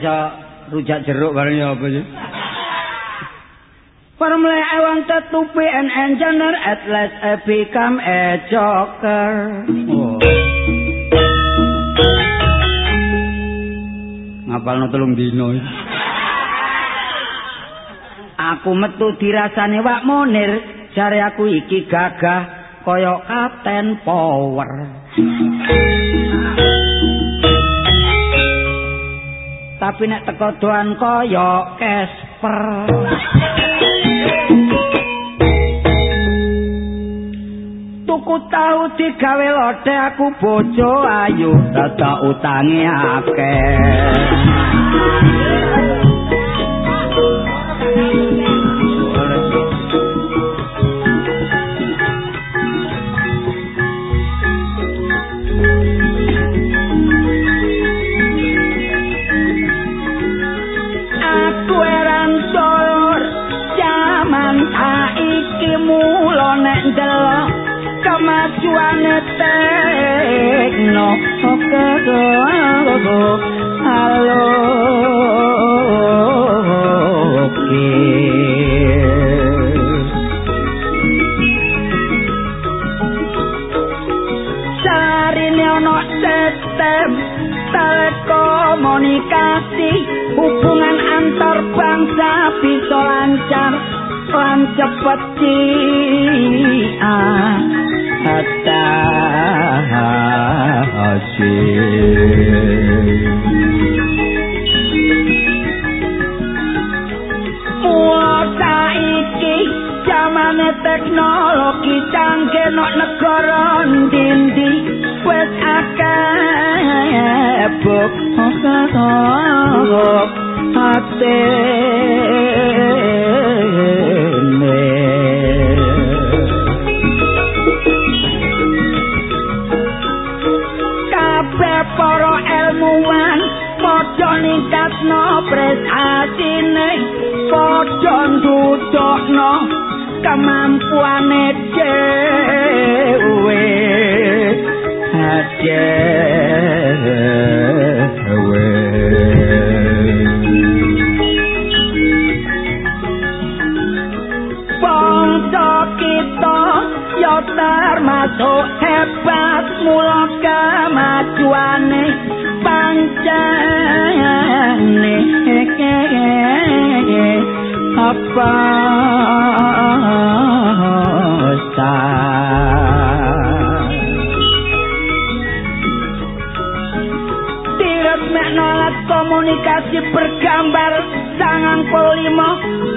iso rujak jeruk bareng ya apa sih? Formally, I wanted to be an engineer, at last I become a joker. Oh. Ngapal no telung dino Aku metu dirasani wak monir, jari aku iki gagah, koyok kapten power. Tapi nek teko doan kaya kesper tuku tahu digawe lode aku bojo ayu dadak utange akeh kemajuane tekno kedo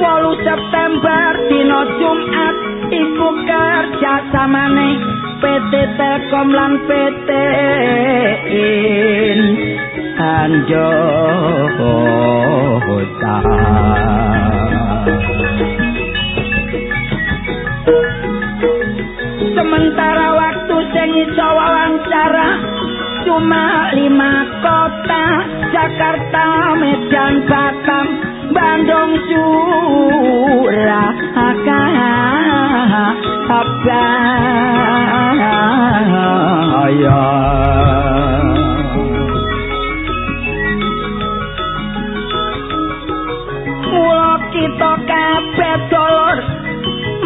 polu September dina Jumat Iku kerja samane PT Telkom lan PT In. Anjo Sementara waktu sing iso wawancara Cuma lima kota Jakarta, Medan, Batam, Bandung, Surabaya, Surabaya. Mula kita kabeh dolor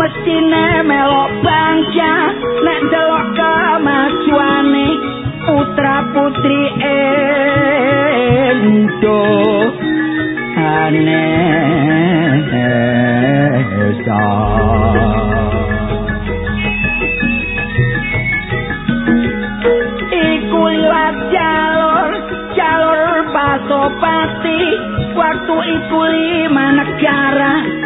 mestine melok bangsa nek delok kemajuane putra putri endo waktu iku lima negara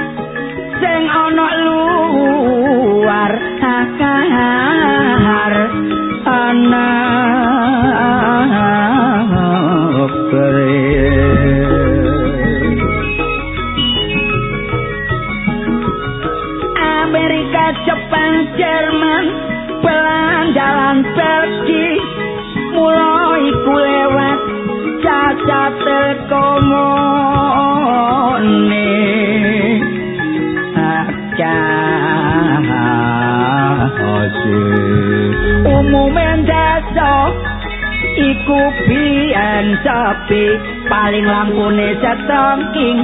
sepi. Paling lampune setengking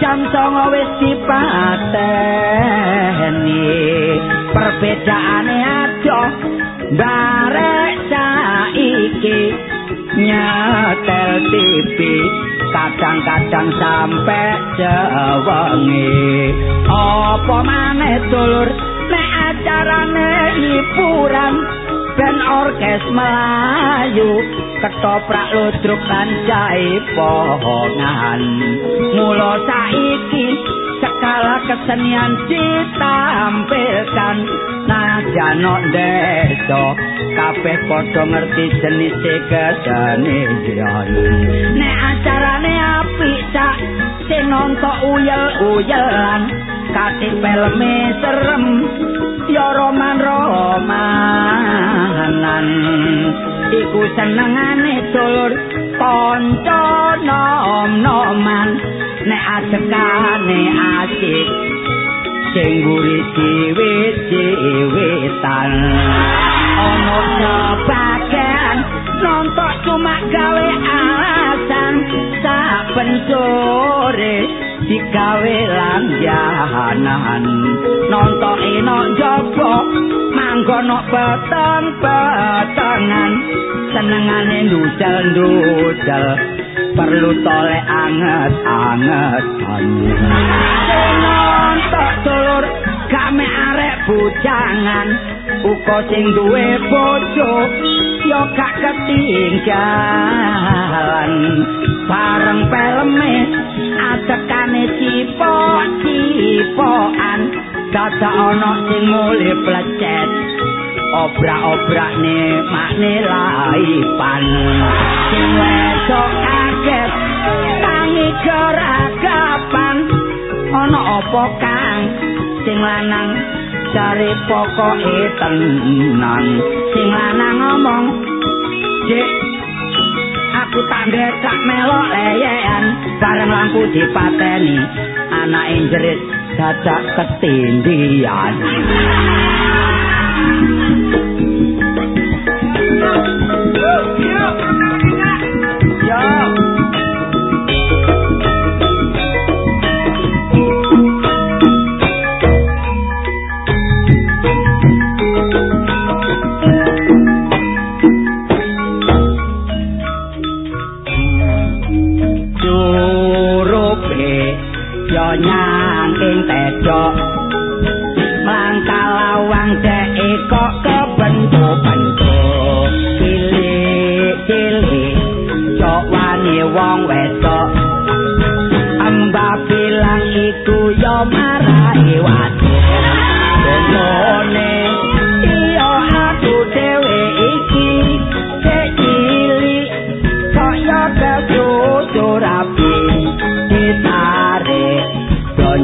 jam songo wis dipateni. Perbedaane aja barek saiki nyatel TV kadang-kadang sampe jewengi. Apa maneh dulur nek acarane hiburan ben orkes melayu ketoprak ludruk lan jahe pohongan mula saiki skala kesenian ditampilkan najano desa kabeh padha ngerti jenis kesenian nek acarane apik sak sing nonton uyel-uyelan katik pelme serem ya roman romanan iku senengane dulur kanca nom-noman nek ajekane asik sing guri dhewe-dhewetan ana sebagian nonton cuma gawe alasan. Saben sore digawe langganan. Nonton enak jopo manggon petang petangan senengane ndudel-ndudel perlu tole anget-anget nonton dulur kame arek bujangan uko sing duwe bojo yo gak ketinggalan. Bareng peleme atekane cipok cipokan dada ana sing mule plecet. Obrak-obrakne makne laipan. Sing wedok kaget tangi geragapan ana apa kang sing lanang cari pokoke tenang sing lanang ngomong Dek aku tak ngecak melok leyean. Bareng lampu dipateni anake jerit dadak ketindian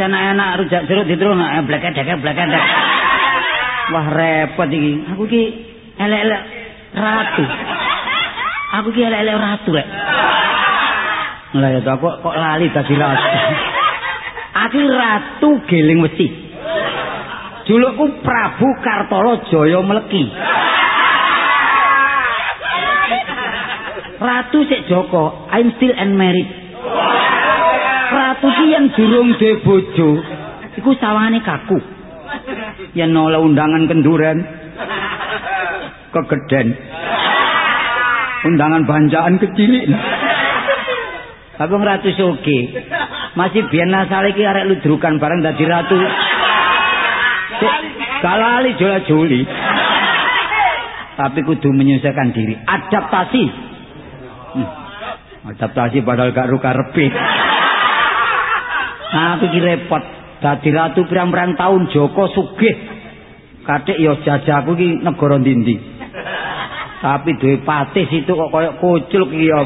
perek bisa enak rujak jeruk diterus nak blek-blek blek-blek. Wah repot iki. Aku iki elek-elek ratu. Aku iki elek-elek ratu rek. Lah ya kok kok lali dadi ratu. Aku ratu geling wesi. Julukku Prabu Kartolo Jaya Meleki. Ratu Sik Joko, I'm still unmarried. Ratu ki yang durung de bojo, iku sawangane kaku. Yen oleh undangan kenduren, kegeden. Undangan banjaan kecilik. Tapi ratu soge. Masih biyen asale iki arek ludrukan bareng dadi ratu. Galali jola joli. Tapi kudu menyelesaikan diri, adaptasi. Hmm. Adaptasi padahal gak ruka repi. Nah, aku iki repot. Dadi ratu pirang-pirang tahun Joko sugih. Kathik ya jajaku iki negara ndi Tapi duwe patih situ kok koyo kucul iki ya.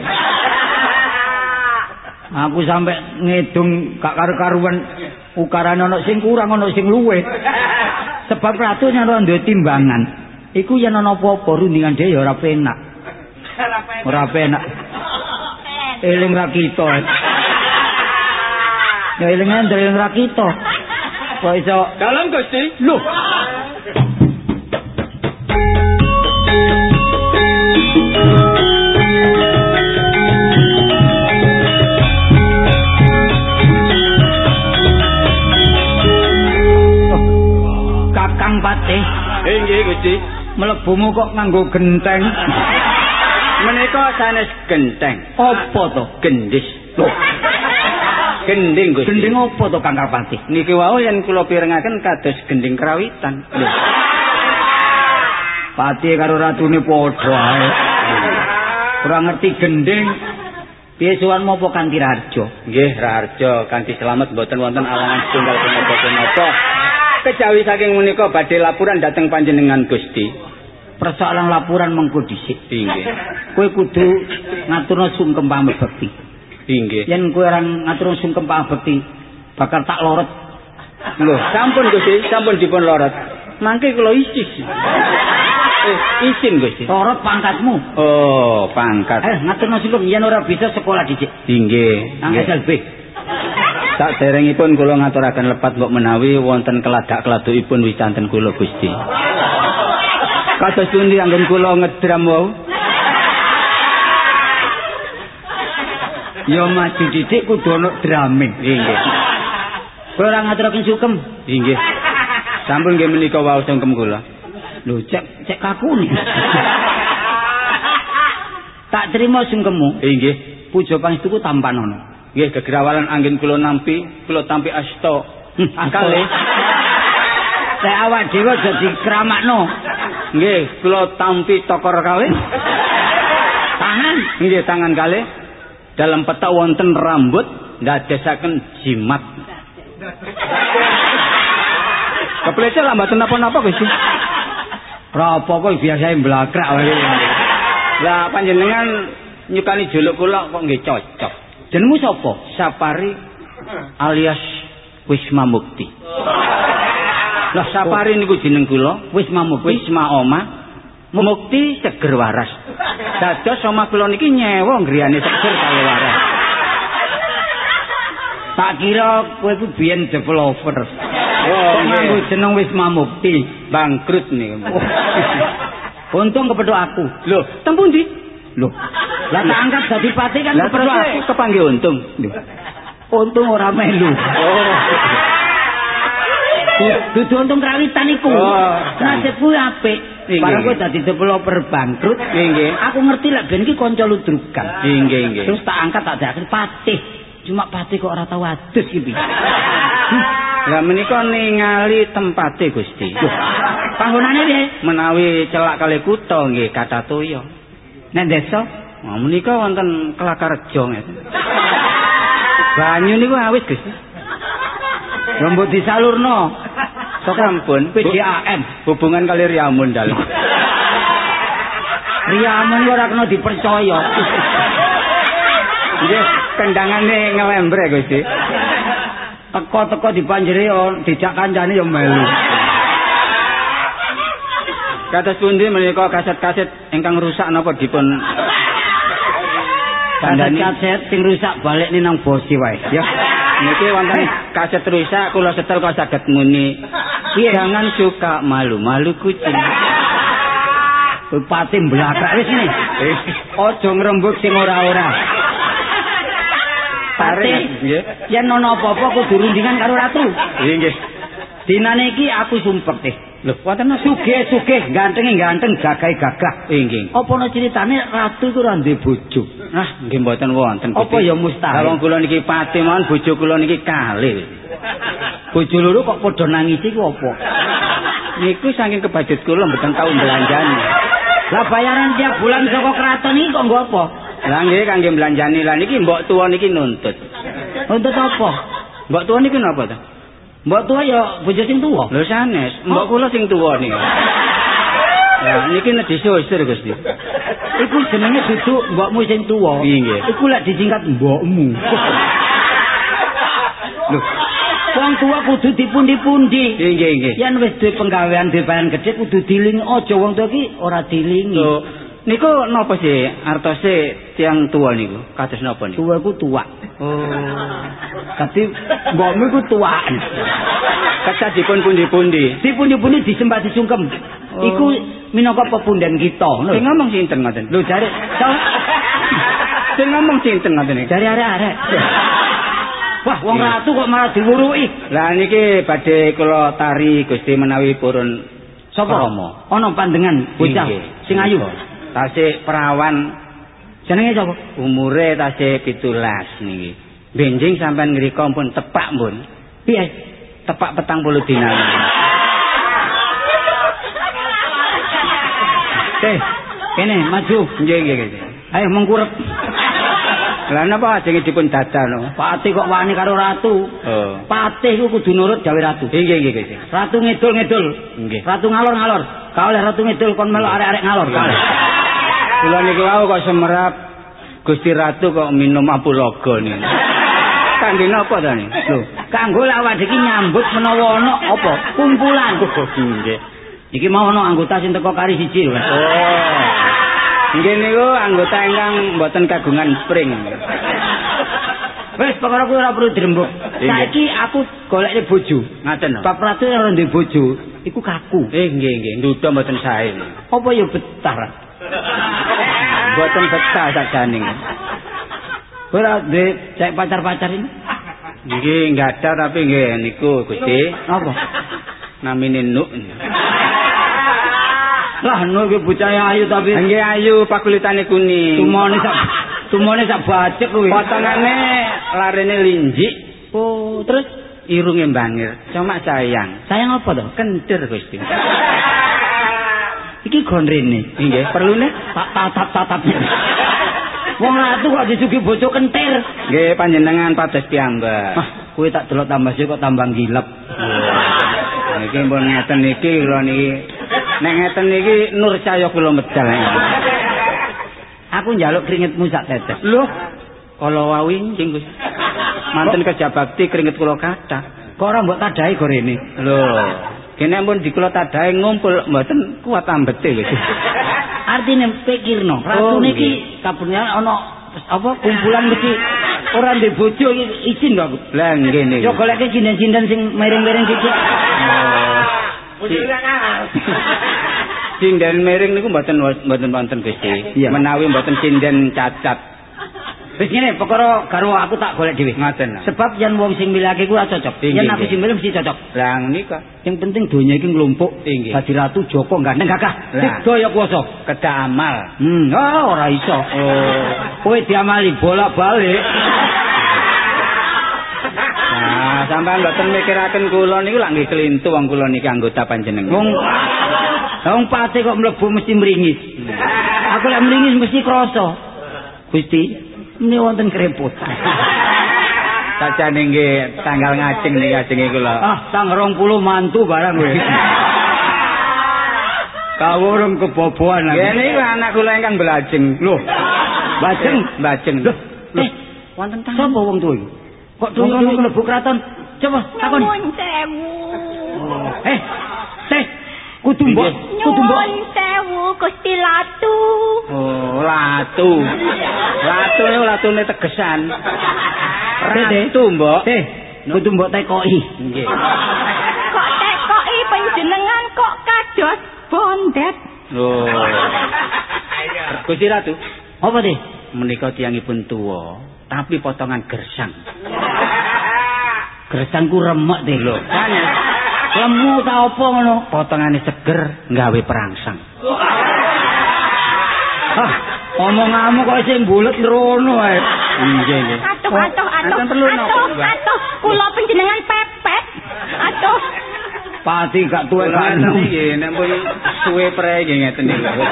Aku sampe ngedung gak karu-karuan ukarane ana sing kurang ana sing luwih. Sebab ratu nyaro duwe timbangan. Iku yen ana apa-apa rundingan dhewe ya ora penak. Ora penak. Eling ra kita. Ya eling eling ra kita. Kok iso Dalam Gusti. Loh. Kakang Patih, Inggih Gusti. mlebumu kok nganggo genteng. Menika sanes genteng. Apa to? Gendis. Loh, Gending Gusti. gendeng apa to Kang Patih? Niki wau yen kula pirengaken kados gending kerawitan. Lho. Patih karo ratune padha ae. Ora ngerti gendeng. Piye suwanmu apa Kanthi Raharja? Nggih, Raharja kanthi selamat mboten wonten alangan setunggal punapa-punapa. Kejawi saking menika badhe laporan dhateng panjenengan Gusti. Persoalan laporan mengko dhisik. Inggih. Kowe kudu ngaturno sungkem pambekti. Inggih. Yen kowe ora ngaturno sungkem pambekti, bakal tak lorot. Lho, sampun Gusti, sampun dipun lorot. Mangke kula isih. Eh, isin Gusti. Lorot pangkatmu. Oh, pangkat. Eh, ngaturno sungkem yen ora bisa sekolah dhisik. Inggih. Nang. SLB. Sak derengipun kula ngaturaken lepat mbok menawi wonten keladak-keladukipun wicanten kula Gusti. Kados pundi anggen kula ngedram wau? Ya maju dhisik kudu ana drame. Inggih. Kowe ora ngaturaken sungkem. Inggih. Sampun nggih menika wau sungkem kula. Lho, cek cek kaku nih. tak terima sungkemmu. Inggih. Pujo pangestuku tampan ana. Nggih gegrawalan anggen kula nampi, kula tampi asta. Hmm, Akale. Saya awak dhewe dadi kramakno. Nggih, kula tampi tokor kalih. Tangan. Nggih tangan kalih. Dalam peta wonten rambut ndadesaken jimat. Keplecet lah mboten napa-napa Gusti. Rapo kok biasa mblakrak wae. Lah panjenengan nyukani juluk kula kok nggih cocok. Jenengmu sapa? Sapari alias Wisma Mukti. Lah Sapari niku jeneng kula, Wis mamuk. Wisma Oma. Mukti seger waras. Dados oma kula niki nyewa griyane seger kali waras. Tak kira kowe ku biyen developer. Oh, Kok nganggo jeneng wis mamukti. Bangkrut niku. Untung kepethuk aku. Lho, tempun ndi? Lho. Lah tak angkat dadi pati kan kepethuk aku. kepanggih untung. Lho. Untung ora melu. Oh. Dudu untung krawitan iku. Oh, Nasibku apik. Barang kowe dadi developer bangkrut. Nggih. Aku ngerti lek ben iki kanca ludrukan. Nggih, nggih. Terus tak angkat tak dadekake patih. Cuma patih kok ora tau adus iki. Lah menika ningali tempate Gusti. Panggonane piye? Menawi celak kali kutha nggih kata toya. Nek desa Nah, menika wonten Kelakar Rejo ngeten. Banyu niku awis, Gus. rambut disalurno Sampun PDAM. hubungan kali Riamun dalem. Riyamun ora kena dipercaya. Nggih, kendangane ngelembre Gusti. Teko-teko dipanjeri yo dijak kancane yo melu. Kados pundi menika kaset-kaset ingkang rusak napa dipun Kandani kandhani kaset sing rusak balik nang bosi wae. Ya. Niki wonten kaset rusak kula setel kok saged muni jangan suka malu-malu kucing. Pati blakak wis ini. Aja ngrembug sing ora-ora. Pati yen ana apa-apa kudu rundingan karo ratu. Nggih nggih. Dinane iki aku sumpek teh. Lho, wonten? Sugih-sugih, gantenge ganteng, gagah-gagah. Nggih. Apa ana critane ratu iku ora duwe bojo? Ah, nggih mboten wonten. Apa ya mustahil? Wong kula niki pati mawon bojo kula niki kalih. Bojo loro kok padha nangisi ku apa? Niku saking kebajut kula mboten tau belanjani. Lah bayaran tiap bulan saka keraton iki kok nggo apa? Lah nggih kangge belanjani lah niki mbok tuwa niki nuntut. Untuk apa? Mbok tuwa niki napa to? Mbok tua ya bojo sing tuwa. Lho sanes, mbok kula sing tuwa niki. Lah niki nedhi susur Gusti. Iku jenenge duduk mbokmu sing tuwa. Iya, nggih. Iku lek disingkat mbokmu. Lho, Wong tuwa kudu dipundi-pundi. nggih nggih. Yen wis duwe penggawean bayan gedhe kudu diling aja wong tuwa iki ora dilingi. Niku napa sih artose tiang tua niku? Kados napa niku? Tuwa iku tuwa. Oh. Dadi mbokmu iku tuwaan. Kaca dipun pundi-pundi. Dipundi-pundi disembah disungkem. Oh. Iku minangka pepunden kita. Sing ngomong sinten ngoten? Lho jare Sing ngomong sinten ngoten iki? jare arek-arek. Wah, wong ratu kok malah diwuruki. Lah niki badhe kula tari Gusti menawi purun Sapa? Krama. Ana pandengan bocah sing ayu. Tasik perawan Jenenge sapa? umure tasik 17 niki. Benjing sampean ngrika pun tepak pun. Piye? Tepak petang puluh dina. Teh, kene maju. Nggih nggih. Ayo mengkurep. Lah napa ajenge dipun dadano? Patih kok wani karo ratu. Oh. Patih ku kudu nurut gawe ratu. Nggih nggih nggih. Ratu ngidul-ngidul. Nggih. Ratu ngalor-ngalor. Ka oleh ratu ngidul kon melu arek-arek ngalor. ka oleh. Kula niki wau kok semerap Gusti Ratu kok minum apulaga niku. Kangge napa ta niku? Lho, kanggo awak iki nyambut menawa ana apa? Kumpulan. Nggih. Iki mau ana anggota sing teko kari siji lho. Oh. Nggih niku anggota ingkang mboten kagungan spring. Wes perkara kuwi ora perlu dirembuk. Saiki aku golekne bojo. Ngaten. Bab ratu ora ndek bojo, iku kaku. Eh nggih nggih, nduda mboten sae. Apa ya betah? Mboten betah sakjane. Ora ndek cek pacar-pacar ini. Nggih nggak ada tapi nggih niku Gusti Apa? namine Nuk. Lah no iki bocah ayu tapi Nggih ayu pakulitane kuning. tumone sak tumone sak bacek kuwi. potongane larene linjik, Oh, terus irunge bangir. Cuma sayang. sayang apa to? Kentir Gusti. Iki gondrene. Nggih, perlune Tak tatap-tatap. Wong ratu kok disugi bojo kentir. nggih panjenengan pados piyambak. Ah, kuwi tak delok tambah kok tambah gilep. Niki pun ngeten niki kula niki. Nek ngeten niki nur cahya kula medal. Aku njaluk keringetmu sak tetes. Lho, kala wawi cing Gus. Manten kerja bakti keringet kula kathah. Kok ora mbok tadahi gorene? Lho, kene pun di kula tadahe ngumpul mboten kuat ambete wis. Artine pikirno, ratu Oh, niki kaburnya ana apa kumpulan mesti ora ndek bojo iki izin. Lah nggih niku. Yo goleke sinden-sinden sing miring-miring sithik. Sinden miring niku mboten mboten wonten Gusti. Menawi mboten sinden cacat. Wis ngene, perkara karo aku tak golek dhewe. Ngoten. Sebab yen wong sing milihake kuwi ora cocok. Yen aku sing milih mesti cocok. Lah nika Yang penting donya iki nglumpuk. Inggih. Dadi ratu Joko ganteng gagah. Lah. Daya kuwasa. kedah amal. Hmm, oh, ora iso. Oh. Kowe diamali bolak-balik. Nah, sampean mboten mikiraken kula niku lak nggih kelintu wong kula niki anggota panjenengan. Wong Wong pate kok mlebu mesti mringis. Aku Aku lek mringis mesti krasa. Gusti, ini wonten krepot. Sajane nggih tanggal ngajeng niki ajenge kula. Ah, tanggal 20 mantu barang kowe. Kawurung keboboan Nggih niku anak kula ingkang belajeng. Loh, bajeng, bajeng. Loh, eh, wonten tangga. Sapa wong tuwa iki? Kok tuyul mlebu kraton? Coba takon. Nyuwun sewu. Eh, teh, kudu mbok, kudu mbok. Sewu Gusti Latu. Oh, latu. Latu latune tegesan. Ratu, Mbok. Teh, kudu mbok tekoki. Nggih. Kok tekoki panjenengan kok kados bondet. Oh. Gusti Ratu, Apa teh? menika tiyangipun tuwa, tapi potongan gersang. Gersangku remek teh. Lho, kan Lemu ta apa ngono? potongane seger nggawe perangsang. Ah, omonganmu kok sing bulet rono ae. Nggih, nggih. Atuh, atuh, atuh. Atuh, atuh. Kula panjenengan pepet. Atuh. Pati gak tuwek kan. ngeten iki nek pun suwe pre nggih ngeten niku.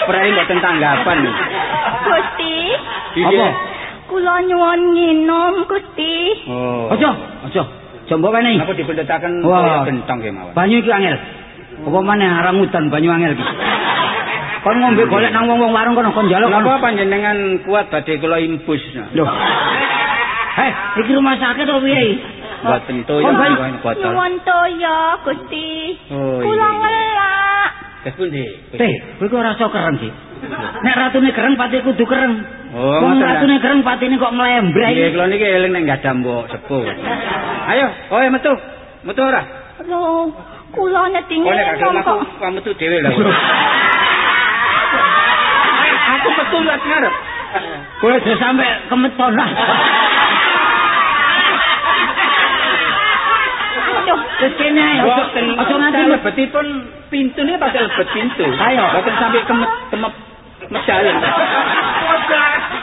Spray mboten tanggapan. Gusti, Apa? kula nyuwun nginum Gusti. Oh. Aja, aja. Jombo kene. Wah. kaya gentong nggih mawon. Banyu iki angel. Apa maneh arang udan banyu angel iki. Kon ngombe golek nang wong-wong warung kono kon njaluk kono. Napa panjenengan kuat badhe kula imbus? Loh. Heh, iki rumah sakit apa piye? Mboten toyo banyu. niku botol. Nyuwun toya Gusti. Oh, Kula ngelak. Terus pundi? Teh, kowe ora iso kereng sih. Nek ratune kereng pati kudu kereng. Oh, Wong ratune kereng patine kok mlembreh. Nggih, kula niki eling nek gadah mbok sepuh. Ayo, kowe metu. Metu ora? Loh, kula Kowe nek gak gelem aku kok. metu dhewe lah. Aku metu lek ngarep. Kowe aja sampe kemeton lah. Aduh, kene Aja nganti nganti lebet. lebetipun pintu ini pasti lebet pintu. Ayo. Boten sampai kemet temep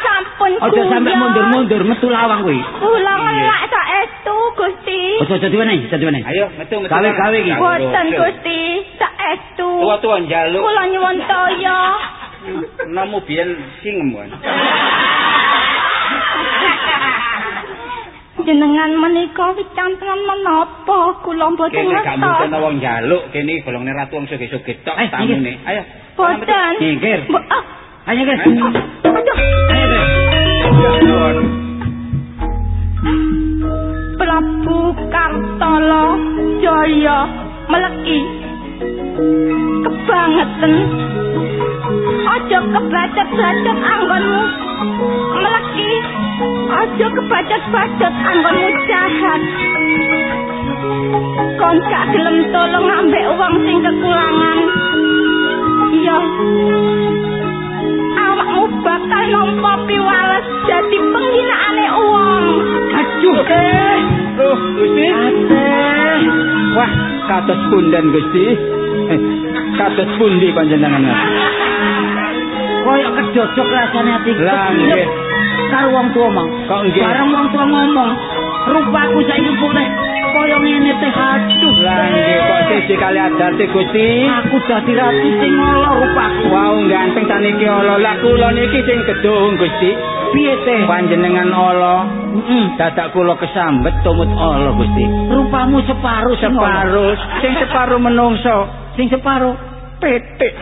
sampun Aja sampe mundur-mundur metu lawang kuwi. Kula ngelak saestu Gusti. Aja aja diwenehi, aja diwenehi. Ayo, metu metu. Gawe-gawe iki. Boten Gusti, saestu. Tua-tua njaluk. Kula nyuwun toya. Namu biyen singem kan. Jenengan menika wicanten menapa kula boten Kene gak mungkin wong njaluk, kene golongne ratu wong sugih-sugih tok Eh, tamune. Ayo. Boten. Nyingkir. Bo- ah, Ayo guys. Ayo guys. Prabu Kartala Jaya meleki kebangetan aja kebacet-bacet anggonmu meleki aja kebacet-bacet anggonmu jahat kon gak gelem tolong ambek uang sing kekurangan iya awakmu bakal nampa piwales jadi penghinaane uang Aduh. Loh, Gusti. Ateh. Wah, kados punden Gusti. Eh, kados pundi panjenengan? Koyok kedodok rasane ati. Lah, nggih. Karo wong tuwa mang. Kok nggih? Bareng wong tuwa ngomong, rupaku saiki putih kaya ngene teh. Aduh. Lah nggih kok siji kali adate Gusti. Aku dadi ratu sing ngolo rupaku. Wau ganteng saniki Allah. Lah kula niki sing gedung Gusti. Piye teh? Panjenengan Allah. Heeh. Dadak kula kesambet tumut Allah Gusti. Rupamu separuh. Separuh, sing separuh menungso, Sing separuh. petik.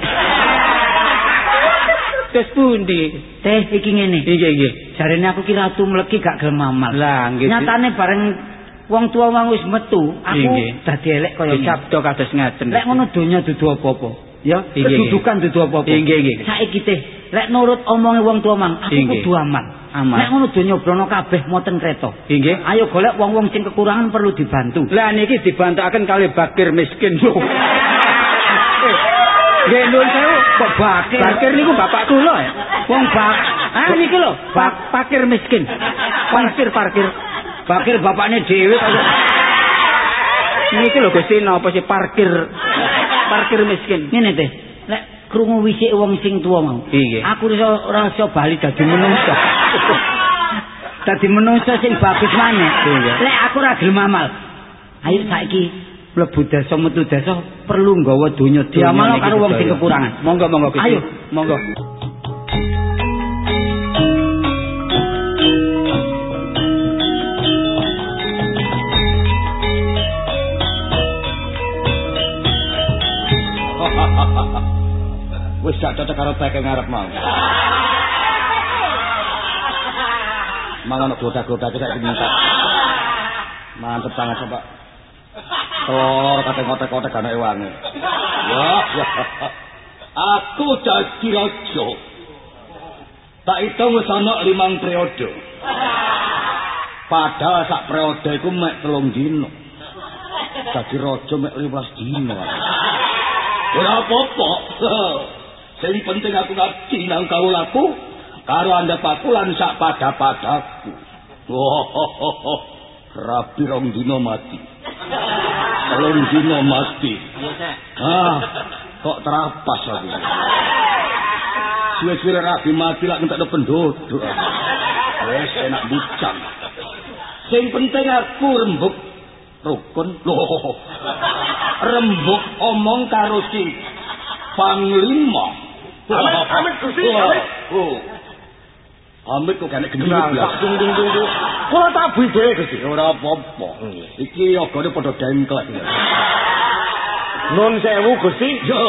Terus pundi? Teh iki ngene. Nggih nggih. Jarene aku ki ratu mleki gak gelem amal. Lah nggih. Nyatane bareng wong tuwa wong wis metu, aku dadi elek kaya sabda kados ngaten. Lek ngono donya dudu apa-apa. Ya, kedudukan dudu apa-apa. Nggih, nggih. Saiki teh, lek nurut omonge wong tuwa mang, aku kudu aman. Aman. Lek ngono donya brono kabeh moten kreta. Nggih. Ayo golek wong-wong sing kekurangan perlu dibantu. Lah niki dibantukaken kali bakir miskin lho. Nggih nuwun sewu. Kok bakir? Bakir niku bapak kula ya. Wong bak, Ah niki lho, bak pakir miskin. Parkir parkir. Bakir bapakne dhewe kaya Niki lho Gusti napa sih parkir parkir miskin. ngene teh. Lek krungu wisik wong sing tuwa mau. Nggih. Aku iso ora iso bali dadi menungso. dadi menungso sing bagus maneh. Nggih. Lek aku ora gelem amal. Ayo saiki mlebu desa metu desa perlu nggawa donya diamal karo wong sing kekurangan. Monggo monggo. Ayo, monggo. Wis gak cocok karo peke ngarep mau. Mangan glodak-glodak sak minta. Mantep banget Pak. Telur kate kotek-kotek ana wangi. Ya, ya. Aku jadi raja. Tak hitung wis ana limang periode. Padahal sak periode iku mek telung dino. Jadi raja mek 15 dino. Ora apa-apa. Sing penting aku ngabdi nang kawulaku karo andhapaku lan sak pada-padaku. Oh, Rabi rong dino mati. Telung dino mati. Ah, kok terapas aku. Suwe-suwe rabi mati lak ngentek penduduk. Wes enak bucang. Sing penting aku rembuk rukun. Loh. Rembuk omong karo si panglima. Amit, amit, Gusti, amit. Oh. Amit kok kene gendeng blas. Dung dung dung dung. Kula tabuhi dhewe Gusti. Ora apa-apa. Iki yogane padha dengklek. Nun sewu Gusti. Yo,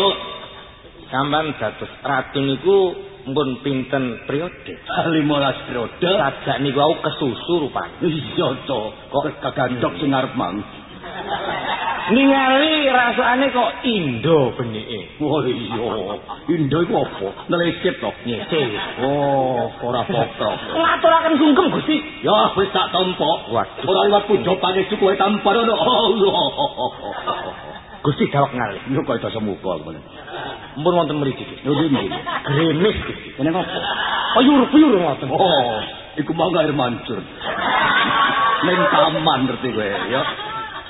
Sampeyan dados ratu niku mpun pinten periode? 15 periode. Sajak niku aku kesusu rupane. Iya to, kok kagandok sing arep mang. Ningali rasane kok Indo benike. Oh iya, Indo iku apa? Nelesit to. Nyese. Oh, ora apa-apa. Ngaturaken sungkem Gusti. Ya wis tak tampa. Waduh. Ora liwat pujo pangestu kowe tampar ono. Allah. Gusti dawak ngalih. Yo kok iso semuka kene. Mpun wonten mriki. Yo dene. Gremis Gusti. Kene apa? Payur-payur ngoten. Oh, iku mau air mancur. Ning taman ngerti kowe ya.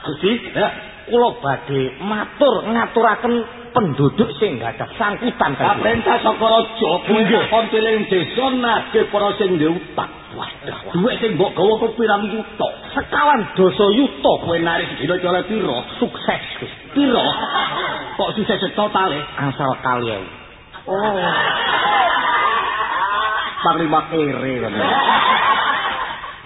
Gusti, ya, kula badhe matur ngaturaken penduduk sing gadah sangkutan kan. perintah saka raja kowe Nggih. kon pilih desa nagih para sing duwe utang. Waduh, Duit sing mbok gawa ku pirang yuta. sekawan dosa yuta Kowe narik sedina cara pira? sukses Gusti. Pira? Kok sisa totale? Asal kalian. Oh. Panglima kere.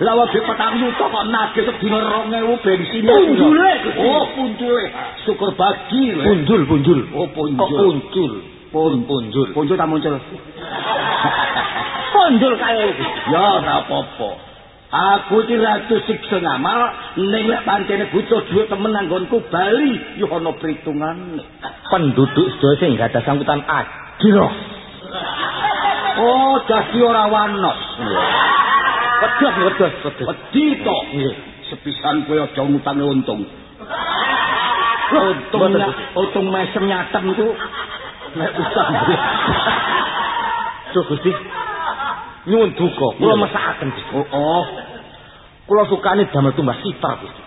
Lah wae petang yuta kok nagih sedina 2000 bensin. Punjule, Gusti. Oh, punjule. Syukur bagi kowe. Punjul, punjul. Oh, punjul. Kok punjul? Pun punjul. Punjul tak muncul. Punjul kaya. Ya ora apa-apa. Aku iki ratu siksa ngamal ning lek pancene butuh dhuwit temen anggonku bali yo ana perhitungane. Penduduk sedaya sing gadah sangkutan adil. Oh, dadi ora wanos. Wedhus, wedhus, wedhus. Wedi to. Sepisan kowe aja ngutange untung. Untung untung mesem nyatem ku nek utang. Duh Gusti. Nyuwun duka, kula mesakaken Gusti. Oh, oh. Kula sukane damel tumbas sitar Gusti.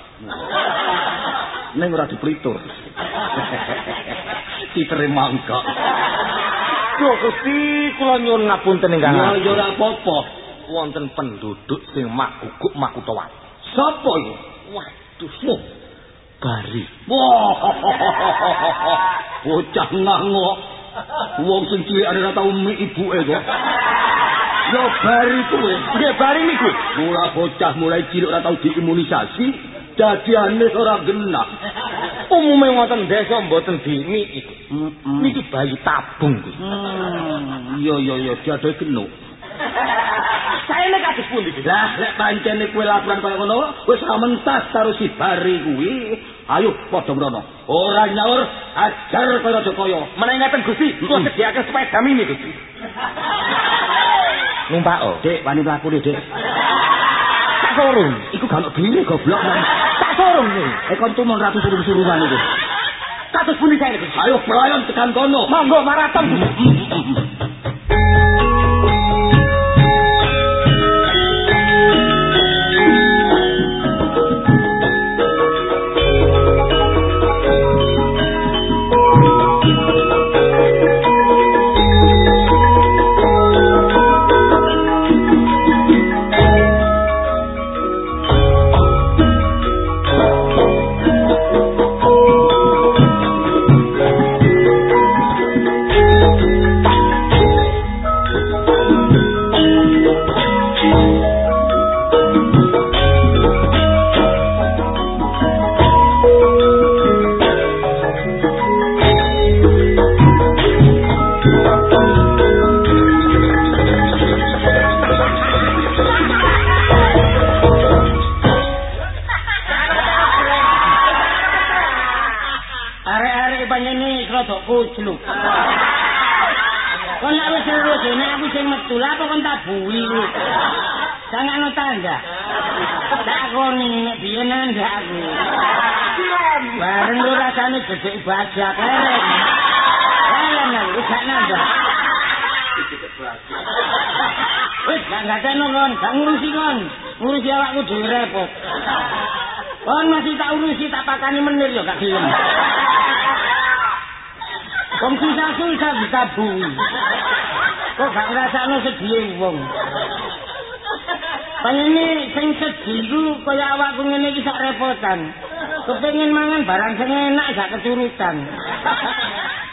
Ning ora diplitur. Diterima engkok. Duh Gusti, kula nyuwun ngapunten ingkang Ya agung. ya ora apa-apa. wonten penduduk sing mak guguk makutawan. Sapa iki? Waduh, Oh, bari. Wah, bocah ngango. Wong sing cilik ora tau mi ibuke kok. Yo bari kuwe. Nggih, bari niku. Mula bocah mulai cilik ora tau diimunisasi, dadiane ora genah. Umume wonten desa mboten dimi iku. Niki bayi tabung Gusti. Hmm, iya iya iya diadoh genuk. Saene kados pundi? Lah, lek pancene kowe laporan kaya ngono, wis mentas karo si Bari kuwi. Ayo padha mrono. Ora nyaur, ajar kaya aja kaya. Menawi ngaten Gusti, kula sediaken sepeda mini Gusti. Numpak oh. Dek, wani mlaku Dek. Sorong. Iku gak dhewe goblok. Tak sorong nih. Eh kon tumon ratu suruh-suruhan itu. Kados pundi Gusti? Ayo pelayan tekan kono. Monggo maraton bui. Kok gak ngrasakno sedih wong. Panjene sing sedih ku kaya awakku ngene iki sak repotan. Kepengin mangan barang sing enak gak keturutan.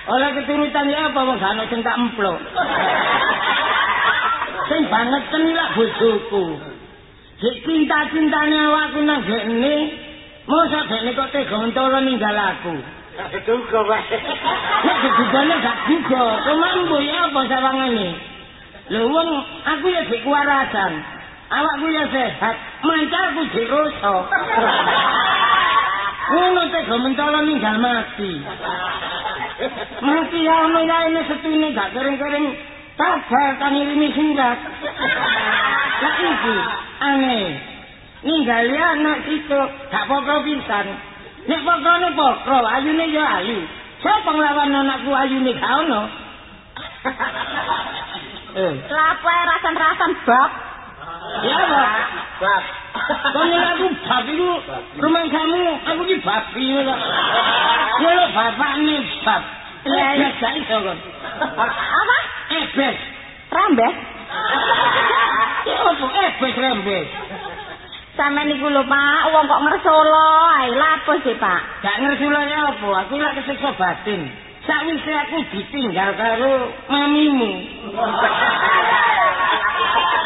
Oleh keturutan ya apa wong gak ono sing tak emplok. Sing banget lah bojoku. Sik cinta-cintane awakku nang gene, mosok gene kok tega ninggal aku. Juga, Pak. Nek gegane gak juga, kemampu ya apa sawangane? Lho wong aku ya dik kuwarasan. Awakku ya sehat, mancarku dik rasa. Ngono tega mentolo ninggal mati. Mati ya ono ya ini setune gak kering-kering kabar kan ngirimi surat. Lah iki aneh. Ninggali anak itu gak pokok pisan. Nek pokokne pokok, ayune ya ayu. Sapa nglawan anakku ayune gak ono? Eh, Lapo rasan-rasan bab. ya apa? Bab. Kon nek aku bab iku rumah kamu, aku ki babi lho. Ya lho bapakne bab. Iya, iya. Gak iso kon. Apa? Ebes. Rambes? Ya apa ebes rembes? Sampe niku lho Pak, wong kok ngersolo ae lapo sih Pak? Gak ya apa, aku lak kesiksa batin. Sakwise aku ditinggal karo mamimu.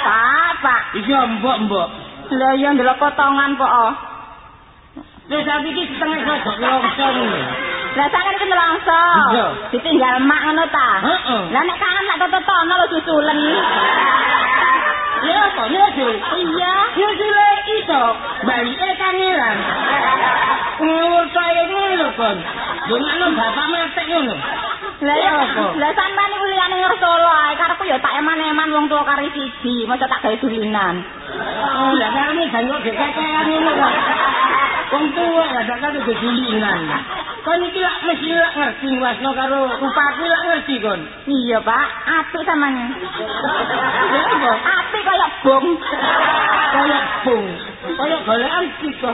Pak, Pak. Iya mbok-mbok. Lah ya ndelok potongan kok. oh. Terus sapi iki setengah kodok longsor. Lah sampe niku nelongso. Iya. Ditinggal mak ngono ta? Heeh. Lah nek kangen lak totono lho susulen. Ya apa nyusul? Iya. Nyusule iso balike kangelan. Ngawur saya ngono lho kon. Dongakno bapak mati ngono. Lah ya apa? Lah sampe niku liyane ngersolo ae karepku ya tak eman-eman wong tuwa kari siji, masa tak gawe dulinan. Oh, lah karene jangkok gekekean ngono kok. Wong tuwa lah dak kate gedulinan. Kon iki lak mesti lak ngerti wasno karo rupaku lak ngerti kon. Iya, Pak. Apik samane. Ya apa? Apik kaya bong. Kaya bung. Kaya golekan kiko.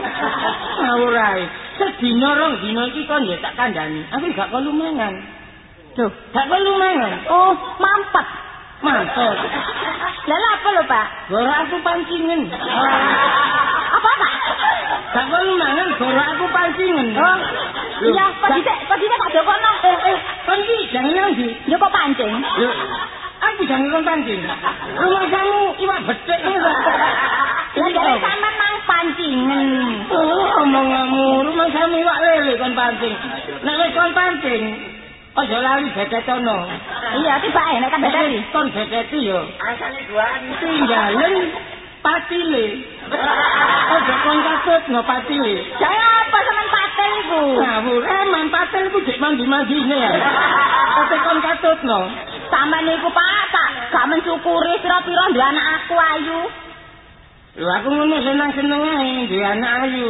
Ngawur ae. Sedina rong dina iki kon ya tak kandhani. Aku gak perlu mangan. Duh. Gak perlu mangan. Oh, mampet. Mantap. Lah lha apa lho, Pak? Goro aku pancingen. Apa, Pak? Gak perlu mangan, goro aku pancingen. Oh. Iya, kok gak- dhisik, kok dhisik tak jokono. Eh, eh, kon iki jangan nang ndi? Yo kok pancing. Lho, aku jangan kon pancing. Rumah kamu iwak betek ngono. Lah jare sampean mang pancingen. Oh, omonganmu, rumah kamu iwak lele kon pancing. Nek wis kon pancing, aja lali betetono. Iya, tiba ae nek tambah tadi. Kon beteti yo. Asale duani. Tinggalen patile. Aja kon katut no patile. Saya apa sampean patel iku? Ngawur, eman patil ku dik mandi-mandine ya. Kate kon katut niku Pak, tak gak mensyukuri pira-pira ndek anak aku ayu. Lho aku ngono seneng-seneng ae duwe anak ayu.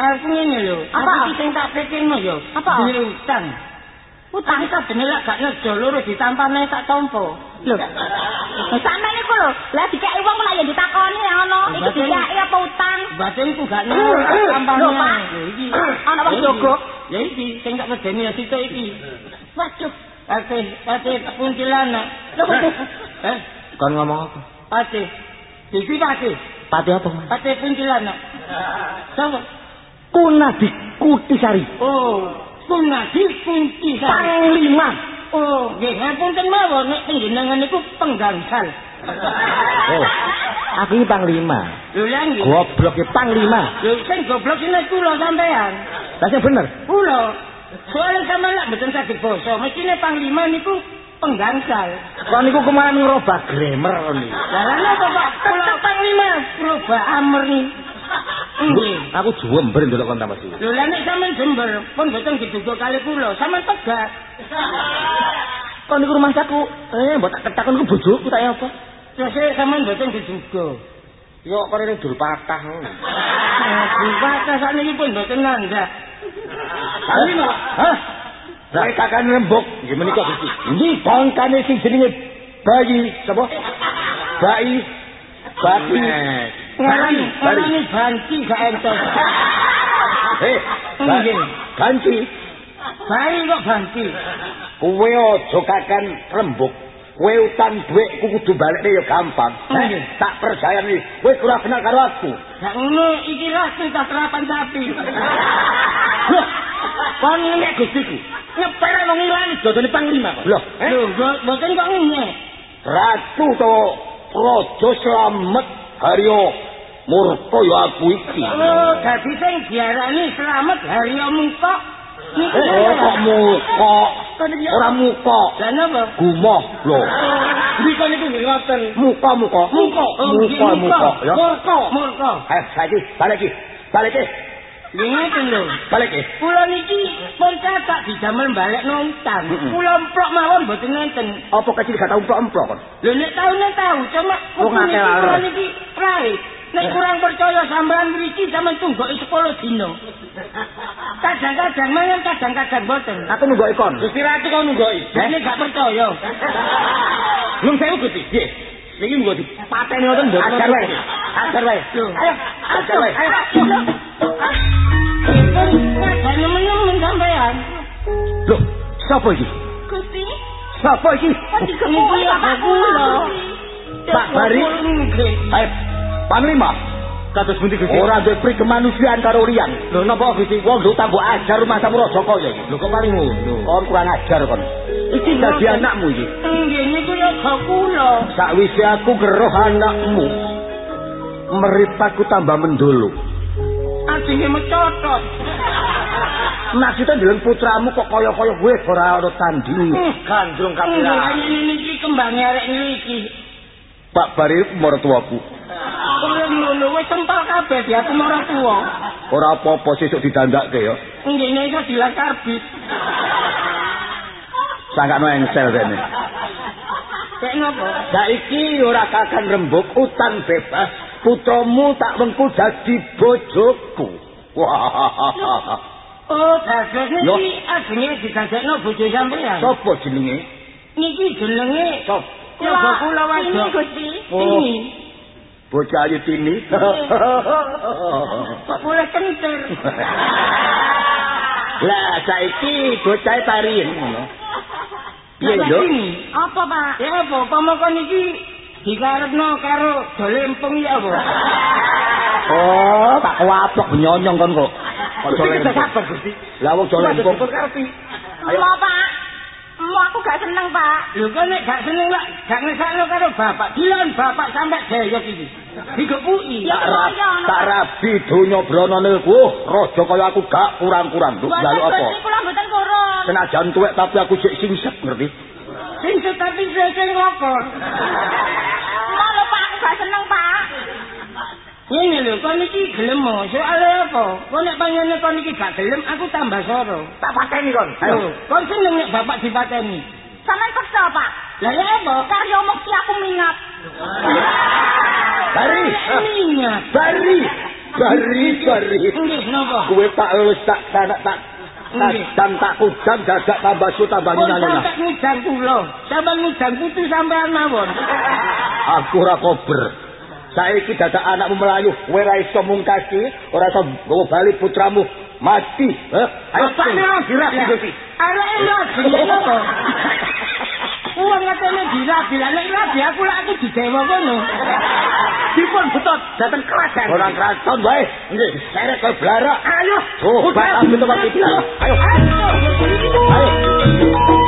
Aku ngene lho, Apa? iki sing tak pikirno yo. Apa? Duwe utang. Utang kabeh lak gak ngejo loro ditampane tak tompo. Lho. Lah sampean niku lho, lah dikeki wong lah ya ditakoni ya ngono. Iki Batin- dikeki apa utang? Badanku gak nyawa tampane. Lho, Pak. Iki. Ana wong jogok. Ya iki sing tak wedeni ya situ iki. Waduh. Ate ate kuntilanak. Lho. Eh, Kon ngomong apa? ate. Iki ate. Pati apa, Mas? Ate kuntilanak. Sapa? Kunadi Kutisari. Oh, kunadi kunci Panglima. Oh, nggih ngapunten mawon nek panjenengan niku penggangsal. Oh, aku ini Panglima. Lho lha nggih. Goblok ya Panglima. Lho sing goblok ini kula sampean. Lah sing bener. Kula. Soale sampean lak mboten saged basa, mestine panglima niku penggangsal. Kon niku kemarin ngerobak grammar kon. Lah lha napa Pak? Kula panglima proba amer ni. Nggih. Aku jember ndelok kon tambah suwi. Lho lah nek sampean jember, pun mboten diduga kali kula, sampean tegas. Kon niku rumah saku. Eh, mbok tak ketakon ku bojoku tak apa? Terus e sampean mboten diduga. Yo kok ning dur patah ngono. Bapak sakniki pun mboten nandak. Kali no. Hah? Saya kakak rembuk. Nggih menika Gusti. Ini bangkane sing jenenge bayi sapa? Bayi. Bayi. Ngarani, ngarani banci gak entos. Eh, Nggih. ganti. Bayi kok banci. Kowe aja kakan rembuk. Kowe utang dhuwitku kudu balekne ya gampang. Eh, tak percaya nih. Kowe ora kenal karo aku. Gak ngono iki lah cerita terapan sapi. Loh, kon ngene Gustiku. Nyeper nang ngilani dodone panglima kok. Loh, eh? Lho, mboten kok ngene. Ratu to Raja Slamet Haryo murka ya aku iki. Oh, dadi sing diarani selamat Haryo Muka. Eh, oh, kok muka? Ora muka. Lah napa? Gumoh lho. Niku niku ngoten. Muka muka. Muka, oh, muka muka ya. Murka, murka. Ayo saiki balik iki. Balik iki. Ngoten lho. Balik iki. Kula niki pun catak didamel balik nonton. Kula emplok mawon mboten ngenten. Apa kecil gak tau emplok-emplok kon? Lho nek tahu nek tahu cuma niki kula niki rai. Nek Eh. kurang percaya sampean mriki sampean tunggoki 10 dino. Kadang-kadang mangan kadang-kadang boten. Aku nunggu ikon. Gusti Ratu kok nunggoki? Nek gak percaya. Lung sewu Gusti. Nggih. Niki nunggu di pateni ngoten mboten. Ajar wae. Ajar wae. Lho. Ayo, ajar wae. Ayo. Ngajane menemen sampean. Loh, sapa iki? Gusti, Sapa iki? kok digemudi ya kula. Pak Bari. Ayo, Panglima. Kados pundi Gusti? Ora duwe pri kemanusiaan karo liyan. Lho napa Gusti? Wong lho tambah ajar rumah samu Joko ya iki. Lho kok paling ngono? Kon kurang ajar kon. Iki dadi anakmu iki. Nggih niku ya gak kula. Sakwise aku geroh anakmu. Meripatku tambah mendolo. Ajenge mecotot. Maksudnya ndeleng putramu kok kaya-kaya kowe ora ana tandingi. Gandrung Nggih ini niki kembange arek niki. Pak Bari mertuaku. Ora ngono wis sempal kabeh di aku marang tuwa. Ora apa-apa sesuk didandakke ya. Nggih nek iso dilakarbit. Sangkano engsel kene. Kayak ngopo? Saiki ora kakan rembuk utang bebas. Putramu tak wengku dadi bojoku. Wah. Oh, dados Loh. niki ajenge didadekno bojo sampean. Sopo jenenge? Niki jenenge Sop. Ya kula wadok. Gusti. Oh. Bocah ayu tini. Kok boleh kentir. Lah saiki bocah tarian ngono. Piye Lah, ini. Apa, Pak? Ya apa pamokon iki dikarepno karo dolempung ya apa? Oh, tak kuapok nyonyong kon kok. Kok dolempung. Lah wong dolempung. karepi. Mau, Mau aku gak seneng, Pak. Lho kok nek gak seneng lak gak ngesakno karo bapak. Dilan bapak sampe jayok iki. Digepuki. Ya, Tak rabi donya bronone ku. Raja kaya aku gak kurang-kurang. Lho, Lalu apa? Kula mboten kurun. Senajan tuwek tapi aku sik singset ngerti. Sing tapi sing ngokor. Mau lho, Pak, aku gak seneng, Pak. Ini lho, kau niki gelem. Soalnya apa? Kau nek panjangnya kau niki gak gelem, aku tambah soro. Tak pateni kon. Ayo, kau seneng nek bapak dipateni. Sampeyan peksa, Pak. Lah ya apa? Karya mukti aku minat. Bari. Minyak. Bari. Bari, bari. Nggih, napa? Kuwe tak lulus tak tak tak dan tak kudang gagak tambah su tambah Pun nyalena. sampe ngudang kula. Sampe ngudang putu sampean mawon. Aku ora kober. Saiki dadak anakmu melayu, kowe ora iso mungkasi, ora iso nggawa bali putramu mati. Heh, ayo sing dirabi Gusti. Arek napa? Uang ngatene dirabi, lah nek rabi aku lak aku didewa kono. Dipun betot dateng kerajaan. Orang keraton wae. Nggih, seret kowe blarak. Ayo. Betul Pak Kidul. Ayo. Ayo. Ayo.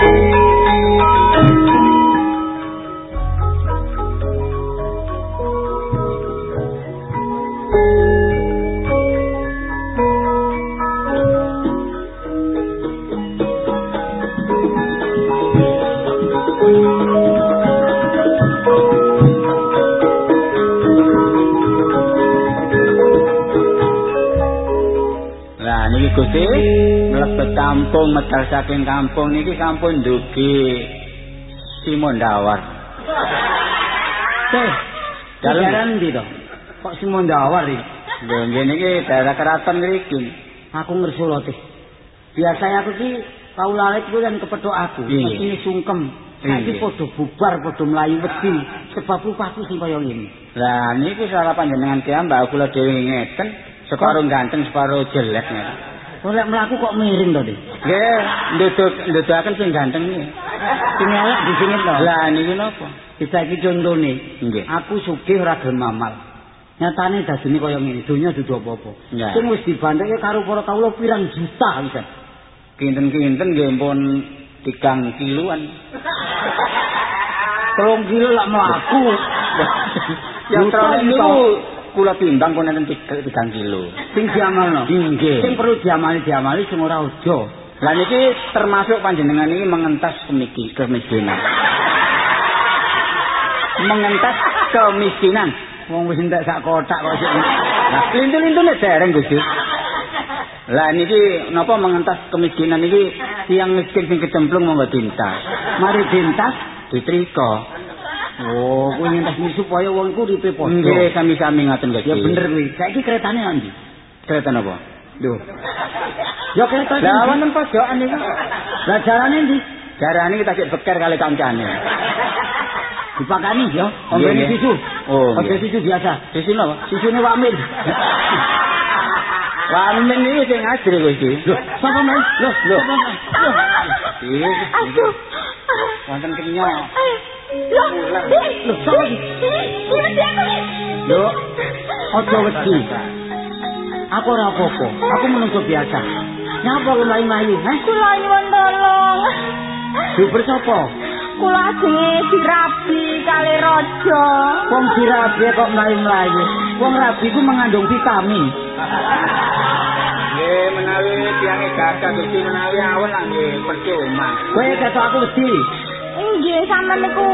kampung medal saking kampung niki kampung dugi simon dawar teh jalan di dong Kok Simon Dawar iki? Lho ngene iki daerah keraton mriki. Aku ngersula teh. Biasa aku ki kaulalit ku kan kepethuk aku. Mestine sungkem. Saiki Iya. padha bubar, padha mlayu wedi. Sebab rupaku sing kaya ngene. Lah niku salah panjenengan ki mbak kula dhewe ngeten separuh ganteng separuh jelek ngeten. Oleh mlaku kok miring to, Dik? Nggih, nduduk ndudukaken sing ganteng niki. Sing elek di sini to. Lah niku napa? Bisa iki contone. Aku sugih ora gelem amal. Nyatane dadine kaya ngene, donya dudu apa-apa. Sing wis dibantuke karo para kawula pirang juta bisa. Kinten-kinten nggih pun tigang kiluan. Telung kilo lak mlaku. Yang terakhir itu. niku kula timbang pun enten tiga- tigang kilo. Sing diamalno. Nggih. Sing perlu diamali diamali sing ora aja. Lah niki termasuk panjenengan ini mengentas kemiki, kemiskinan. mengentas kemiskinan. Wong wis entek sak kotak kok sik. Lah lintu-lintune dereng Gusti. Lah niki napa mengentas kemiskinan niki tiang miskin sing kecemplung monggo dintas. Mari dintas. Ditrika. Oh, kuwi ngentas iki supaya wong iku uripe padha. Nggih sami-sami ngoten Gusti. Ya bener kuwi. Saiki keretane nang ndi? Kereta napa? Lho. Ya kereta iki. Lah wonten pojokan niku. Lah jarane ndi? Jarane kita cek beker kali kancane. Dipakani ya, ombene iya. susu. Oh, iya. susu biasa. Susu napa? Susune Wakmin. Wamen niku sing asri Gusti. Lho, sapa men? Lho, Lho. Lho. Wonten kenyang. Loh, Dik. Loh, sapa iki? Lho, ojo wedi. Aku ora apa-apa. Aku menungso biasa. Nyapa kok mlayu-mlayu, heh? Kula nyuwun tolong. Duper sapa? Kula ajenge dirabi kali raja. Wong dirabi kok mlayu-mlayu. Wong rabi ku mengandung vitamin. Nggih, menawi tiange gagah Gusti menawi awal lah nggih percuma. Kowe ketok aku wedi. Nggih, sampean niku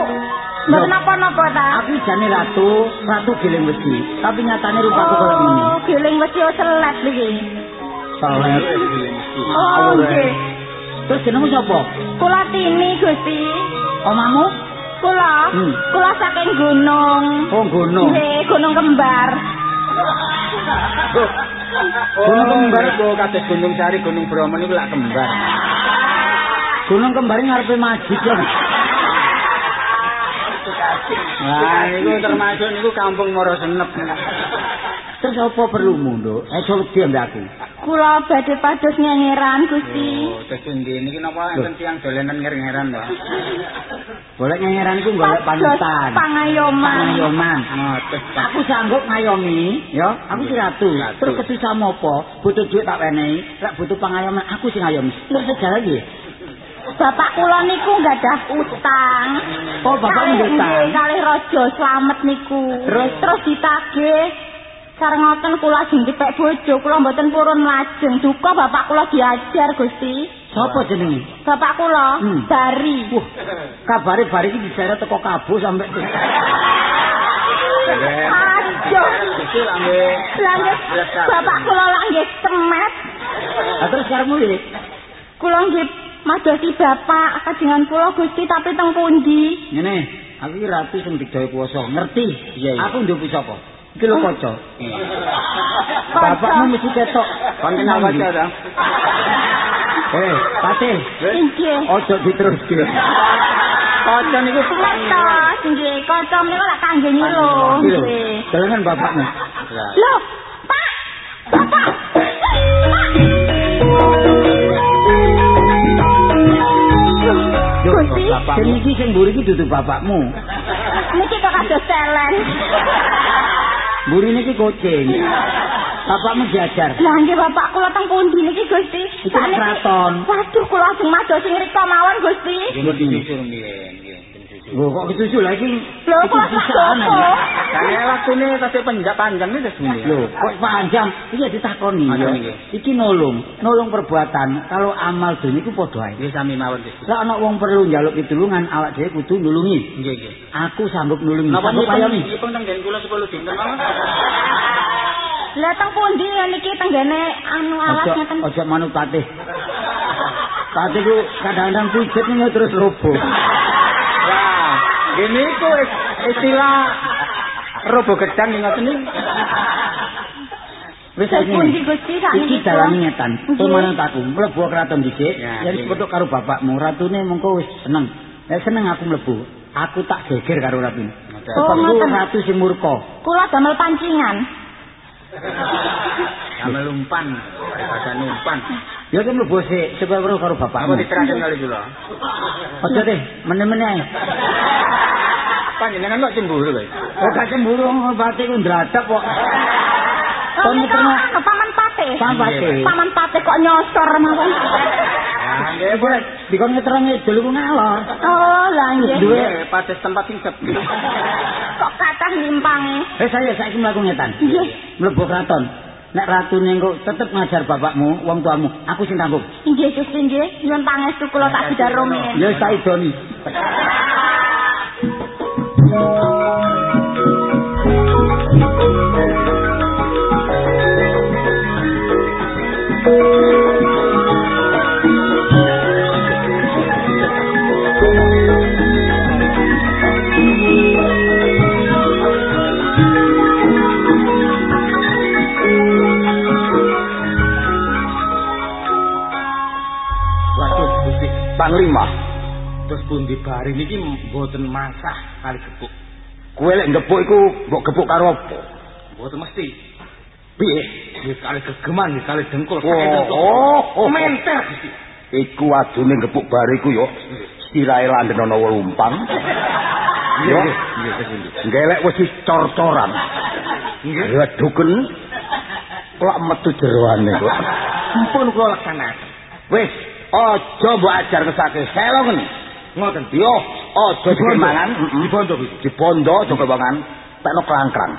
mboten napa-napa ta? Aku jane ratu, ratu giling wedi. Tapi nyatane rupaku kaya ngene. Oh, giling mesti selet iki. Salet. Oh, nggih. Terus jenengmu sapa? Kula Tini, Gusti. Omamu? Kula, Hmm. kula saking gunung. Oh, gunung. Nggih, gunung kembar. Gunung kembar iku kados Gunung Sari, Gunung Bromo niku lak kembar. Gunung kembar ngarepe majid lho. Nah, niku termasuk niku kampung Moro Senep. Terus apa perlumu, Nduk? Eh, coba diam aku. Kula badhe pados nyengeran, Gusti. Oh, terus endi niki napa enten tiang dolenan nger-ngeran to? Boleh nyengeran iku golek panutan. Pangayoman. Pangayoman. Ngoten. Aku sanggup ngayomi, ya. Aku si ratu. Terus ketika mopo, butuh duit tak wenehi, lek butuh pangayoman, aku sing ngayomi. Terus sejarah iki. Bapak kula niku gadah utang. Oh, bapakmu Kalih- utang? nggih, Kalih raja slamet niku. Terus? terus ditagih Sareng ngoten kula jeng dipek bojo, kula mboten purun lajeng. Duka bapak kula diajar, Gusti. Sopo jenenge? Bapak kula Hmm. Dari. Wah, kabare bari iki diseret teko kabo sampe Aduh. Nggih. Lanjut bapak kula lak nggih temet. Lah terus karemu iki Kula nggih madosi bapak kajengan kula Gusti tapi teng pundi? ngene, aku iki ratu sing digawe kuwasa, ngerti? Iya. Aku nduwe sapa? Iki lho kaca. Kaca. Bapakmu mesti ketok. Konten apa aja to? Eh, Patih, Inggih. ojo diteruske. Kaca niku Metos nggih, kaca menika lak kangge nyilo. Iki lho, Nggih. Delengan bapakmu. Lah. Loh, Pak. Bapak. Yo, Gusti, Sing iki sing mburi iki dudu bapakmu. niki kok kados celen. Mburi niki kucing. Bapakmu diajar. Lah nggih bapak kula teng pundi niki Gusti? Iki nang kraton. Waduh kula ajeng madosi ngrika mawon Gusti. Nggih, nggih. Lho kok kesusu iki. Lho kok iki gopo? aja. Kane waktune tasih penjak panjang terus nggih. Lho, kok panjang? Iki ya ditakoni. Ya. Iki nulung, nulung perbuatan. Kalau amal dunia iku padha ae. Nggih sami mawon. Lah ana wong perlu njaluk pitulungan, awak dhewe kudu nulungi. Nggih, nggih. Aku sanggup nulungi. Napa Sanggup nyipeng ayomi. nyipeng teng den kula 10 dinten mawon? Lah teng pundi niki tenggene anu alas ngeten. ojo manut patih. Patih ku kadang-kadang pijet terus roboh. Ini ku istilah robo gedang ngoten niku. Wis saiki ngene. Gusti sakniki. Iki ngetan. Nggih. Pemanut aku mlebu kraton dhisik. Ya, nggih. sepotok karo bapakmu, ratune mengko wis seneng. Nek seneng aku mlebu, aku tak geger karo ratune. Oh, ngoten. ratu sing murka. Kula damel pancingan. Damel umpan, bahasa umpan. Ya ki mlebu sik sebab karo karo bapakmu. Apa diterangkan kali kula? Ojo deh, men-men ae. Panjenengan kok cemburu kowe? Oh, gak cemburu bate ku ndradap kok. Oh, Kon pernah paman pate. Pampate. Paman pate kok nyosor mawon. Ah, nggih, boleh. Dikon ngeterang ngidul ku ngalor. Oh, lah nggih. Duwe. Pates tempat sing sepi. Kok kathah limpange. Eh saya saiki mlaku ngetan. Nggih. Mlebu kraton. Nek ratune engko tetep ngajar bapakmu, wong tuamu, aku sing tanggung. Nggih Gusti nggih, nyuwun pangestu kula tak bidhar rumiyin. Ya tak Panglima. Terus pundi bari niki mboten masah kali gepuk. Kowe lek gepuk iku mbok gepuk karo apa? Mboten mesti. Piye? Nggih kali gegeman nggih kali dengkul. Oh, kali dengkul. oh, oh. Menter Gusti. Iku adune gepuk bariku yo. Sirahe landhen ana lumpang. Yo. Ngelek wis cor-coran. Nggih. Reduken kok metu jeroane kok. Sampun kula laksanaken. Wis, aja mbok ajar kesake selongen. Ngoten. Yo, aja dimangan, Dibondo dibondo aja kewangan. Tekno klangkrang.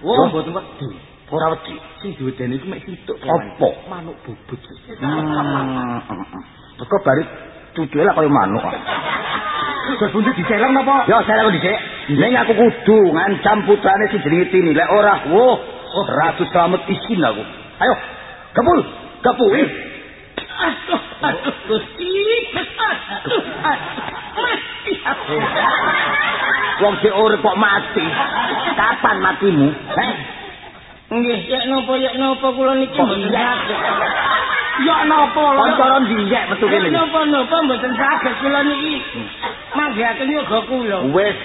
Wah, Yo. mboten wedi. Ora wedi. Sing diwedeni iku mek situk. Apa? Manuk bubut. Kok bari cucuke lah kaya manuk. Terus pundi diseleng napa? Saya kok dhisik. Ning aku kudu ngancam putrane si jenenge Tini. Lek ora, woh, oh, Ratu Slamet isin aku. Ayo, kepul, kepul. Aduh, aduh, Gusti. Mati aku. Wong sing urip kok mati. Kapan matimu? Heh. Nggih, yak napa yak napa kula niki mboten saged. Ya napa lho? Kancana ndiyek metu kene. napa napa mboten saged kula niki. Manggihaken yoga kula. Wis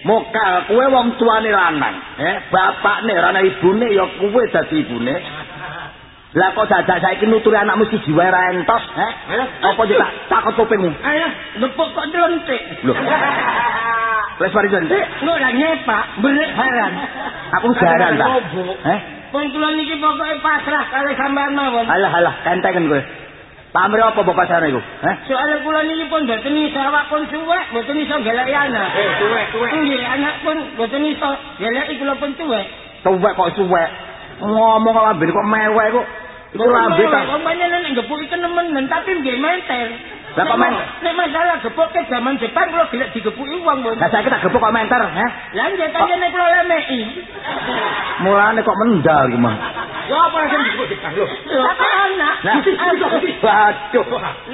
Mokal kowe wong tuane lanang, eh bapakne ora ana ibune ya kowe dadi ibune. Lah kok dadak saiki nuturi anakmu siji wae ra entos, eh? Apa yo tak takut kupingmu? Ayo, lepuk kok delentik. Lho. Wis mari jan. Engko lah nyepak, berik haran. Aku jaran ta. Eh? Pun kula niki pokoke pasrah kali sampean mawon. Alah alah kentengen kowe. Pamre apa bapak sana iku? Eh? Soale kula niki pun mboten iso awak pun suwek, mboten iso gelek anak. Eh, tuwek, tuwek. Nggih, anak pun mboten iso gelek kula pun suwek. Tuwek kok suwek. Ngomong lambe kok mewek kok. Iku lambe ta. Wong panjenengan nek gepuk iki nemenen tapi nggih menter. Lah kok men- Nek masalah gepuk ke zaman Jepang kula gelek digepuki wong. Lah saiki tak gebuk kok menter, eh? Lah nggih panjenengan kula lemeki. Mulane kok mendal iki mah. Ya apa sing disebut Jepang lho? Apa anak? Nah, waduh.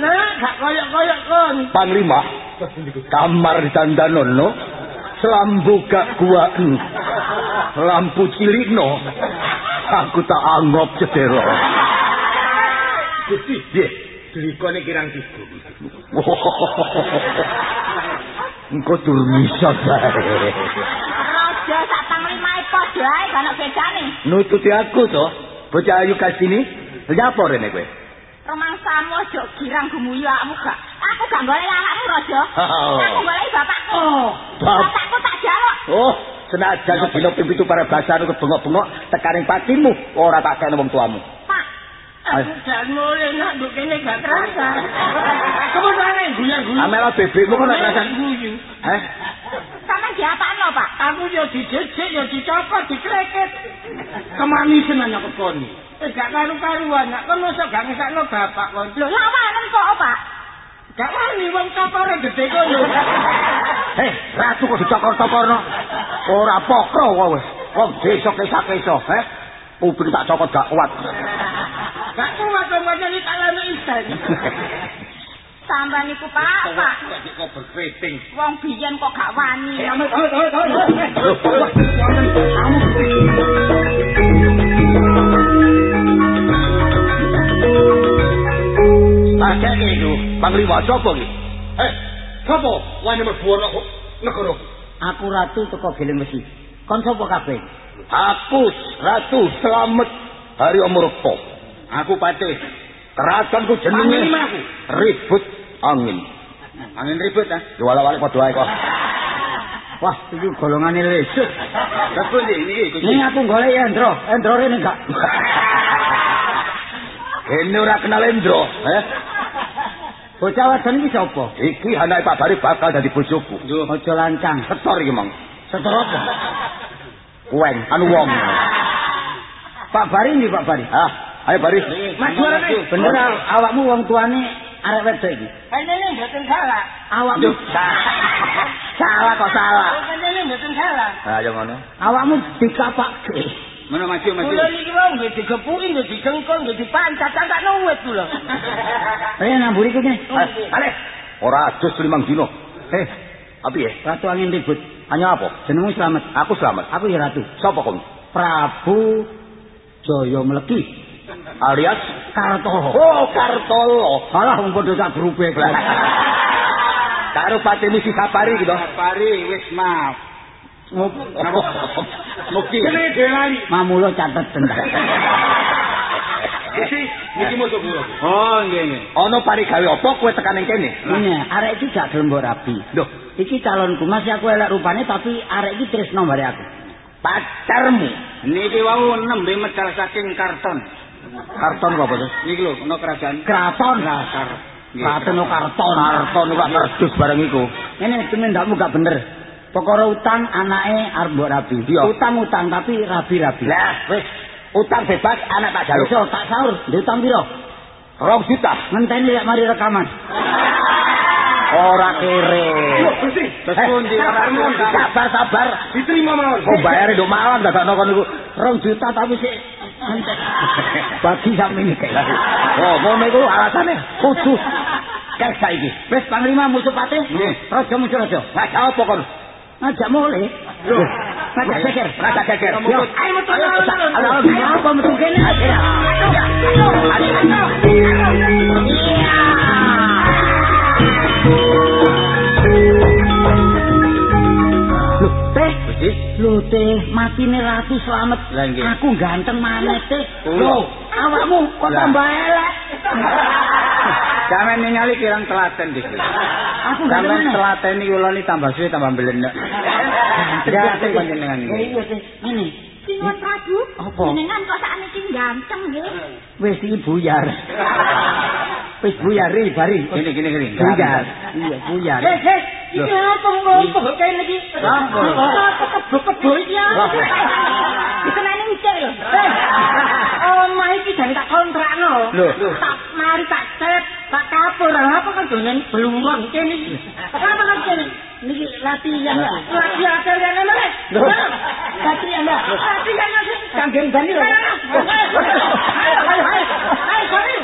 Nah, gak koyok-koyok kon. Panglima, kamar ditandanono, selambu gak kuaen, lampu cilikno, aku tak anggap cedera. Gusti, Piye? delikone kirang tiga. Engko durmisa bae. Raja sak panglimae padha ae gak ana bedane. Nututi aku to, bocah ayu kasini. Nyapa rene kowe? Rumangsamu aja girang gumuyu awakmu gak. Aku gak golek anakmu, Raja. Oh. Aku golek bapakku. Bap- Bapakku tak jaluk. Oh, senajan sedina ping pitu para basane bengok-bengok tekaning patimu, ora tak kene wong tuamu. Pak, Aku jan mulai nak nduk kene gak terasa. Kemudian guyon-guyon. Amela bebekmu kok rasan. guyu. Heh? sampe diapakno, Pak? Aku yo dijejek yo dicopot dikreket. Kemanisan anak koni. Eh gak karu-karuan, nak kon mosok gak ngesakno bapak kon. Lho, lawanen kok, Pak? Gak wani wong copore gede kono. Heh, ratu kok dicokor-cokorno. Ora pokro kok wis. Wong desa kesa-kesa, eh? Ubin tak cokot gak kuat. Gak kuat wong ngene kalane isen. Sampeyan iku Pak, Pak. kok berkriting. Wong biyen kok gak wani. Akeh iku, panglima sapa iki? Eh, sapa wani mlebu ana negara? Aku ratu teko geleng besi. Kon sapa kabeh? Aku Ratu Slamet Hari Amurpa. Aku patih. Keratonku jenenge aku. Ribut Angin. Angin ribut ah. Yo wala-wali padha ae kok. Wah, iki golongane lesuk. Lah kok iki iki. Ning aku golek Endro, Endro rene gak. Kene ora kenal Endro, eh? Bocah wadon iki sapa? Iki anake Pak Bari bakal dadi bojoku. Aja lancang. Setor iki, Mang. Setor apa? Kueng, anu wong. Pak Bari iki Pak Bari. Ah, ayo Bari. Mas juarane. Bener awakmu wong tuane arek wedok iki. Kene mboten salah. Awakmu Salah kok salah. Kene mboten salah. Ah, yo ngono. awakmu dikapakke. Mana maju maju. Kula iki wong nggih digepuki, nggih dicengkong, nggih dipancat, tak nuwit kula. Eh namburi kene. Eh, Ale. Ora adus limang dino. Eh, apa ya? Ratu angin ribut. Hanya apa? Jenengmu Slamet. Aku selamat. Aku ya ratu. Sapa kon? Prabu Jaya Mleki. Alias Kartoho. Oh, Kartolo. Salah wong padha sak grupe. Karo pateni si Sapari gitu. Pari wis maaf. Mugi. Kene delali. Mamulo catet tentang. Isi niki musuh kula. Oh, nggih nggih. Ono pari gawe apa kowe tekan ning kene? Ini arek iki gak gelem rabi. Loh, Iki calonku masih aku elek rupane tapi arek iki tresno bare aku. pacarmu. Niki wau nembe medal saking karton. Karton apa tuh? Niki lho, ana kerajaan Kraton Dasar. Kraton karton. Karton kok kardus bareng iku. Ini tumindakmu gak bener. Pokoknya utang anake arep mbok rabi. Iya. Utang-utang tapi rabi-rabi. Lah, wis utang bebas anak tak jaluk. Iso tak sahur, ndek utang piro? Rong juta. Ngenteni lek mari rekaman. Ora kere. Terus pundi ora ngono. Sabar sabar. Diterima mawon. Kok bayar nduk malam dadakno kon niku. Rong juta tapi sik bagi sak ini kayak. Oh, ngono iku alasane kudu kayak saiki. Wis panglima musuh pate. Nggih. Raja musuh raja. Ngajak apa kon? Ngajak mulai. Loh. Ngajak geger. Ngajak. Yo, ayo metu. Ayo, ayo, apa metu kene? Loh, teh. Loh, teh, matine ratu selamat. Lah, nggih. Aku ganteng maneh, teh. Loh, awakmu kok tambah elek. Sampeyan ningali kirang telaten dik. Aku Sampeyan telaten iki kula ni tambah suwe tambah mbelenek. Ganteng panjenengan Eh, iki. Iya, teh. Ini. Sinuwun Prabu. Apa? Jenengan kok sakniki ganteng nggih. Wis iki buyar. Wis buyar ri bari. Gini gini gini. Buyar. Iya, buyar. Eh, eh, iki apa ngopo kene iki? Apa? Kebo-kebo iki apa? Dikenani ngicik lho. Eh, omah iki jane tak kontrakno. Lho. Tak mari tak cet, tak kapur. Apa kan donen belurun kene iki? Apa kan kene? Niki latihan ya. Latihan kalian mana? Latihan ya. Latihan ya. Kanggen bani lho. Ayo, ayo, ayo. Ayo, sorry.